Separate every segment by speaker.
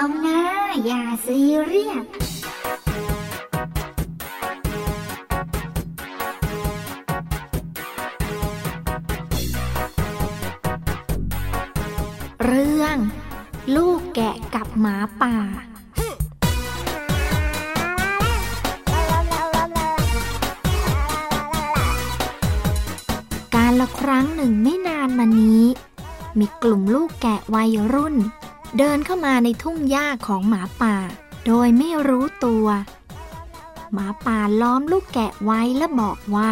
Speaker 1: อย่าซีเรียสเรื่อง ลูกแกะกับหมาป่าการละครั้งหนึ่งไม่นานมานี้ มีกลุ่มลูกแกะวัยรุ่น เดินเข้ามาในทุ่งหญ้าของหมาป่า โดยไม่รู้ตัว หมาป่าล้อมลูกแกะไว้และบอกว่า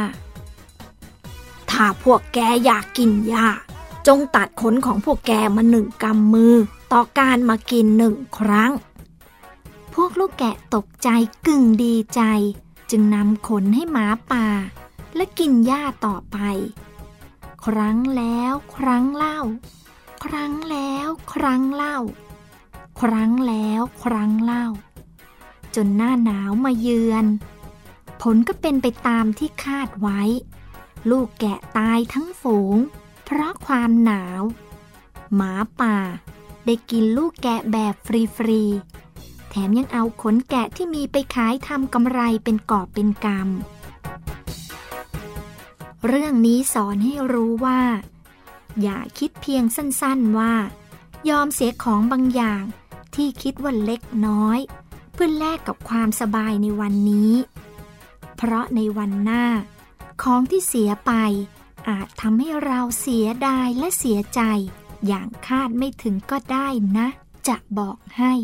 Speaker 1: ถ้าพวกแกอยากกินหญ้า จงตัดขนของพวกแกมาหนึ่งกำมือ ต่อการมากินหนึ่งครั้ง พวกลูกแกะตกใจกึ่งดีใจ จึงนำขนให้หมาป่า และกินหญ้าต่อไป ครั้งแล้วครั้งเล่า ครั้งแล้วครั้งเล่า ครั้งแล้วครั้งเล่า จนหน้าหนาวมาเยือน ผลก็เป็นไปตามที่คาดไว้ ลูกแกะตายทั้งฝูง เพราะความหนาว หมาป่า ได้กินลูกแกะแบบฟรีๆ แถมยังเอาขนแกะที่มีไปขายทำกำไรเป็นกอบเป็นกำเรื่องนี้สอนให้รู้ว่า อย่าคิดเพียงสั้นๆว่า ยอมเสียของบางอย่างที่คิดว่าเล็กน้อย เพื่อแลกกับความสบายในวันนี้ เพราะในวันหน้า ของที่เสียไป อาจทำให้เราเสียดายและเสียใจ อย่างคาดไม่ถึงก็ได้นะ จะบอกให้